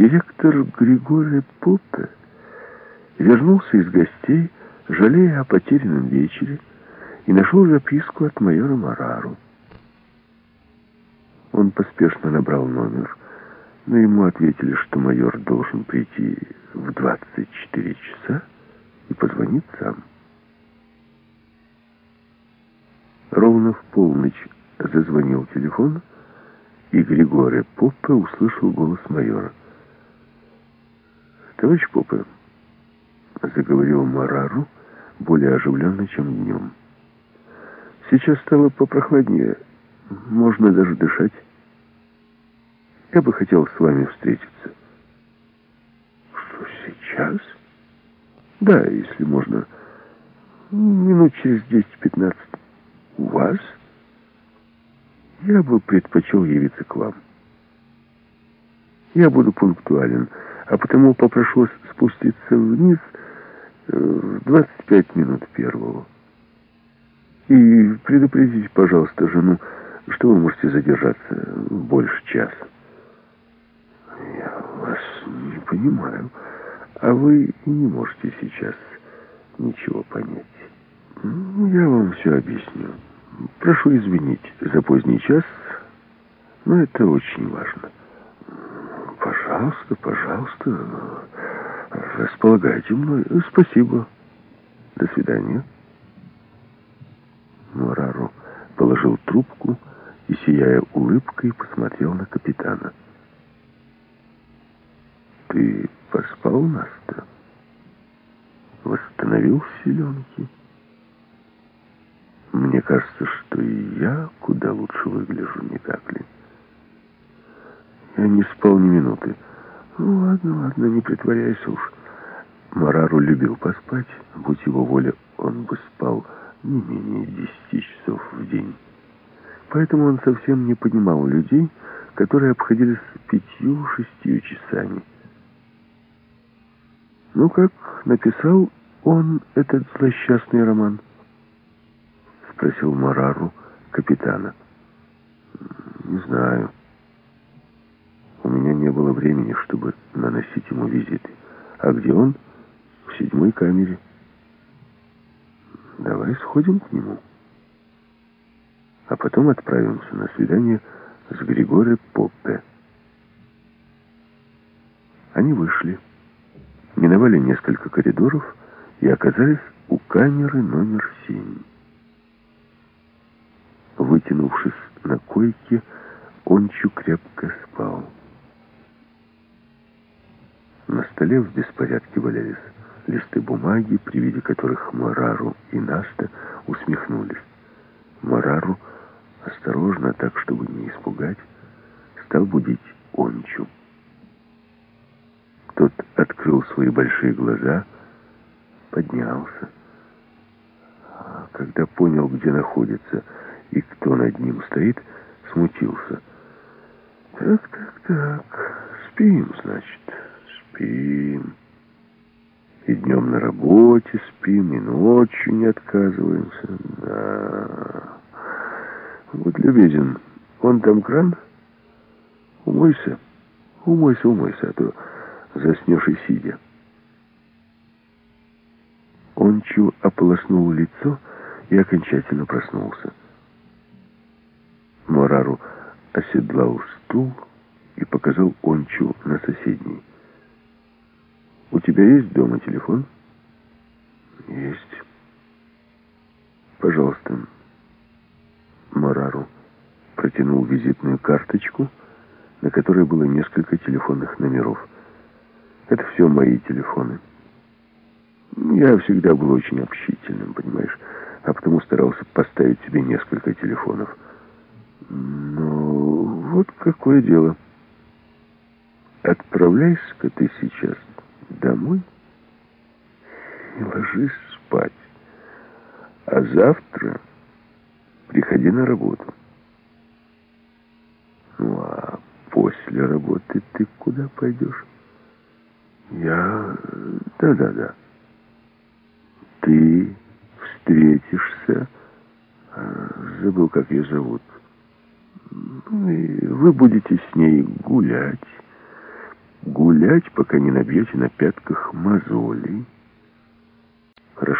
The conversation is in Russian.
Директор Григорий Попе вернулся из гостей, жалея о потерянном вечере, и нашел записку от майора Марару. Он поспешно набрал номер, но ему ответили, что майор должен прийти в 24 часа и позвонит сам. Ровно в полночь зазвонил телефон, и Григорий Поппе услышал голос майора. «Товарищ Поппе», — заговорил Марару более оживленно, чем днем, — «сейчас стало попрохладнее, можно даже дышать. Я бы хотел с вами встретиться». «Что, сейчас?» «Да, если можно, минут через 10-15». «У вас?» «Я бы предпочел явиться к вам. Я буду пунктуален, а потому попрошу спуститься вниз э, в 25 минут первого. И предупредите, пожалуйста, жену, что вы можете задержаться больше часа». «Я вас не понимаю, а вы не можете сейчас ничего понять. Ну, я вам все объясню». Прошу извинить за поздний час, но это очень важно. Пожалуйста, пожалуйста, располагайте мной. Спасибо. До свидания. Мурару положил трубку и, сияя улыбкой, посмотрел на капитана. «Ты поспал, Наста? Восстановил силенки?» Мне кажется, что и я куда лучше выгляжу, не так ли? Я не спал ни минуты. Ну, ладно, ладно, не притворяйся уж. Марару любил поспать. Будь его воля, он бы спал не менее десяти часов в день. Поэтому он совсем не понимал людей, которые обходились пятью-шестью часами. Ну, как написал он этот злосчастный роман? спросил Марару капитана. «Не знаю. Меня не было времени, чтобы наносить ему визиты. А где он? В седьмой камере. Давай сходим к нему. А потом отправимся на свидание с Григорием Поппе». Они вышли, миновали несколько коридоров и оказались у камеры номер семь. Вытянувшись на койке, Ончу крепко спал. На столе в беспорядке валялись листы бумаги, при виде которых Марару и Наста усмехнулись. Марару, осторожно, так, чтобы не испугать, стал будить Ончу. Тот открыл свои большие глаза, поднялся. А когда понял, где находится, и кто над ним стоит, смутился. «Так, так, так, спим, значит, спим. И днем на работе спим, и ночью не отказываемся. Да. Вот любезен, он там кран? Умойся, умойся, умойся, а то заснешь и сидя». Он чу ополоснул лицо и окончательно проснулся. Морару оседлал стул и показал Ончу на соседний. «У тебя есть дома телефон?» «Есть». «Пожалуйста». Морару протянул визитную карточку, на которой было несколько телефонных номеров. «Это все мои телефоны». Я всегда был очень общительным, понимаешь, а потому старался поставить себе несколько телефонов. Ну, вот какое дело. Отправляйся-ка ты сейчас домой и ложись спать. А завтра приходи на работу. Ну, а после работы ты куда пойдешь? Я... Да-да-да. Ты встретишься... А, забыл, как ее зовут. Ну и вы будете с ней гулять. Гулять. Гулять, пока не набьете на пятках мозолей.